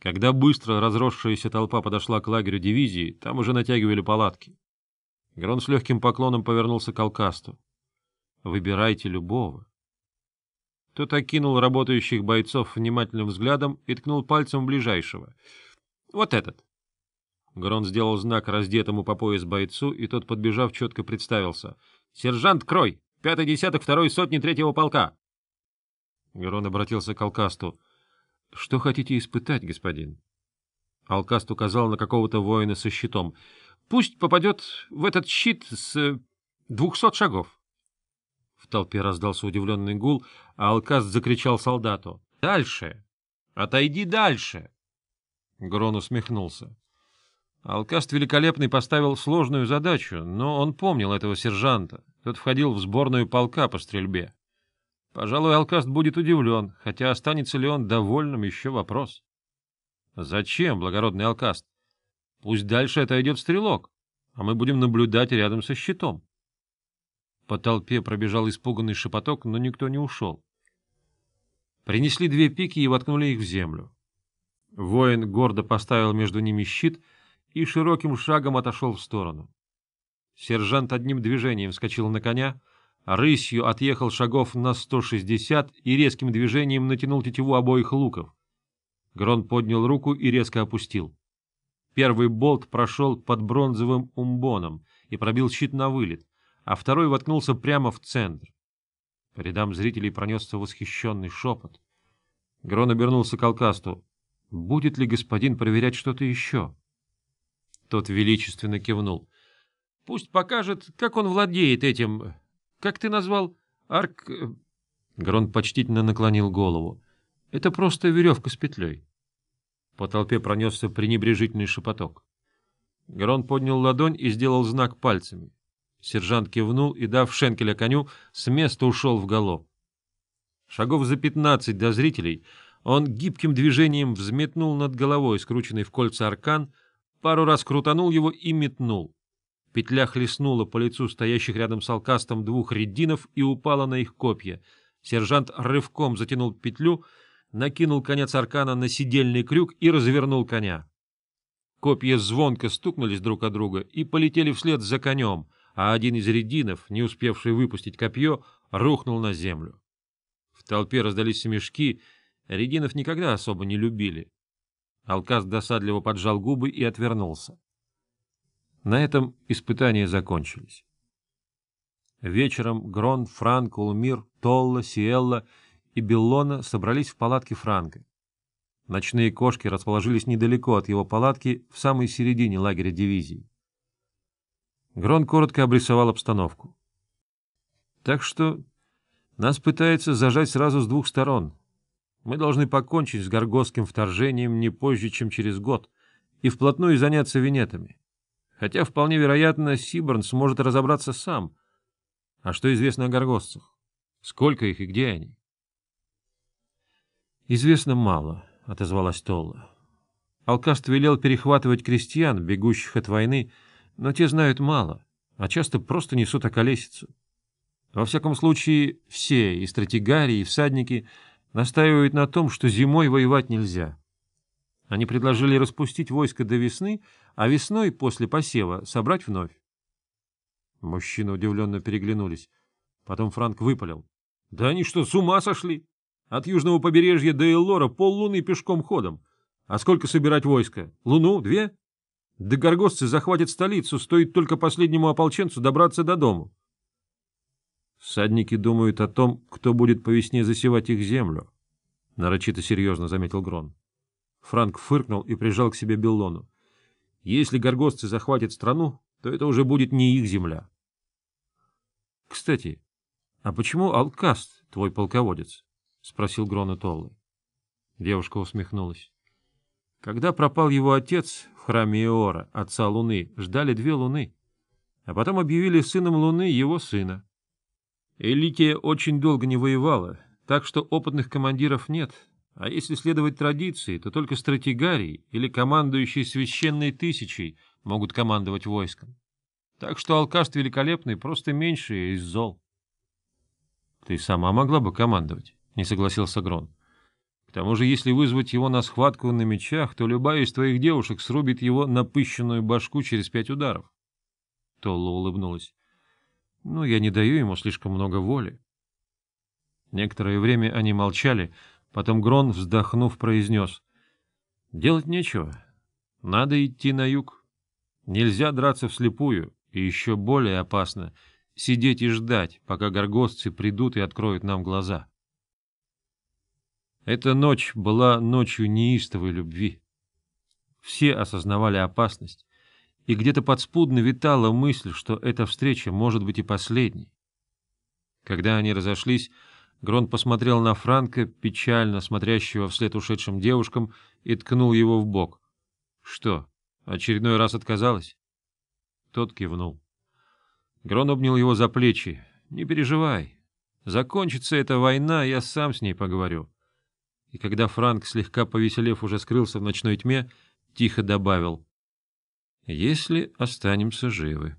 Когда быстро разросшаяся толпа подошла к лагерю дивизии, там уже натягивали палатки. Грон с легким поклоном повернулся к Алкасту. — Выбирайте любого. Тот окинул работающих бойцов внимательным взглядом и ткнул пальцем ближайшего. — Вот этот. Грон сделал знак раздетому по пояс бойцу, и тот, подбежав, четко представился. — Сержант Крой, пятый десяток второй сотни третьего полка. Грон обратился к Алкасту. —— Что хотите испытать, господин? Алкаст указал на какого-то воина со щитом. — Пусть попадет в этот щит с двухсот шагов. В толпе раздался удивленный гул, а Алкаст закричал солдату. — Дальше! Отойди дальше! Грон усмехнулся. Алкаст Великолепный поставил сложную задачу, но он помнил этого сержанта. Тот входил в сборную полка по стрельбе. Пожалуй, Алкаст будет удивлен, хотя останется ли он довольным, еще вопрос. Зачем, благородный Алкаст? Пусть дальше отойдет стрелок, а мы будем наблюдать рядом со щитом. По толпе пробежал испуганный шепоток, но никто не ушел. Принесли две пики и воткнули их в землю. Воин гордо поставил между ними щит и широким шагом отошел в сторону. Сержант одним движением вскочил на коня, рысью отъехал шагов на 160 и резким движением натянул тетиву обоих луков. Грон поднял руку и резко опустил. Первый болт прошел под бронзовым умбоном и пробил щит на вылет, а второй воткнулся прямо в центр. По рядам зрителей пронесся восхищенный шепот. Грон обернулся к Алкасту. «Будет ли господин проверять что-то еще?» Тот величественно кивнул. «Пусть покажет, как он владеет этим как ты назвал? Арк...» э, Грон почтительно наклонил голову. «Это просто веревка с петлей». По толпе пронесся пренебрежительный шепоток. Грон поднял ладонь и сделал знак пальцами. Сержант кивнул и, дав шенкеля коню, с места ушел в галоп. Шагов за пятнадцать до зрителей он гибким движением взметнул над головой скрученный в кольца аркан, пару раз крутанул его и метнул. Петля хлестнула по лицу стоящих рядом с алкастом двух реддинов и упала на их копья. Сержант рывком затянул петлю, накинул конец аркана на сидельный крюк и развернул коня. Копья звонко стукнулись друг о друга и полетели вслед за конем, а один из реддинов, не успевший выпустить копье, рухнул на землю. В толпе раздались смешки, реддинов никогда особо не любили. Алкаст досадливо поджал губы и отвернулся. На этом испытания закончились. Вечером Грон, Франк, Улмир, Толла, Сиэлла и Беллона собрались в палатке Франка. Ночные кошки расположились недалеко от его палатки, в самой середине лагеря дивизии. Грон коротко обрисовал обстановку. Так что нас пытается зажать сразу с двух сторон. Мы должны покончить с горгостским вторжением не позже, чем через год, и вплотную заняться винетами хотя вполне вероятно, Сиборн сможет разобраться сам. А что известно о горгостцах? Сколько их и где они? — Известно мало, — отозвалась Толла. Алкаст велел перехватывать крестьян, бегущих от войны, но те знают мало, а часто просто несут околесицу. Во всяком случае, все, и стратегарии, и всадники, настаивают на том, что зимой воевать нельзя. Они предложили распустить войско до весны, а весной, после посева, собрать вновь. Мужчины удивленно переглянулись. Потом Франк выпалил. — Да они что, с ума сошли? От южного побережья до Эллора поллуны пешком ходом. А сколько собирать войско? Луну? Две? Да горгостцы захватят столицу, стоит только последнему ополченцу добраться до дому. Всадники думают о том, кто будет по весне засевать их землю, — нарочито серьезно заметил Грон. Франк фыркнул и прижал к себе Беллону. Если горгостцы захватят страну, то это уже будет не их земля. — Кстати, а почему Алкаст твой полководец? — спросил Грона Толлы. Девушка усмехнулась. Когда пропал его отец в храме Иора, отца Луны, ждали две луны, а потом объявили сыном Луны его сына. Элития очень долго не воевала, так что опытных командиров нет, а если следовать традиции, то только стратегарий или командующий священной тысячей могут командовать войском. Так что Алкаст Великолепный просто меньше из зол. — Ты сама могла бы командовать, — не согласился Грон. — К тому же, если вызвать его на схватку на мечах, то любая из твоих девушек срубит его напыщенную башку через пять ударов. Толла улыбнулась. — Ну, я не даю ему слишком много воли. Некоторое время они молчали, потом Грон, вздохнув, произнес. — Делать нечего. Надо идти на юг. Нельзя драться вслепую, и еще более опасно — сидеть и ждать, пока горгостцы придут и откроют нам глаза. Эта ночь была ночью неистовой любви. Все осознавали опасность, и где-то подспудно витала мысль, что эта встреча может быть и последней. Когда они разошлись, Грон посмотрел на Франка, печально смотрящего вслед ушедшим девушкам, и ткнул его в бок. — Что, очередной раз отказалась? Тот кивнул. Грон обнял его за плечи. — Не переживай. Закончится эта война, я сам с ней поговорю. И когда Франк, слегка повеселев, уже скрылся в ночной тьме, тихо добавил — если останемся живы.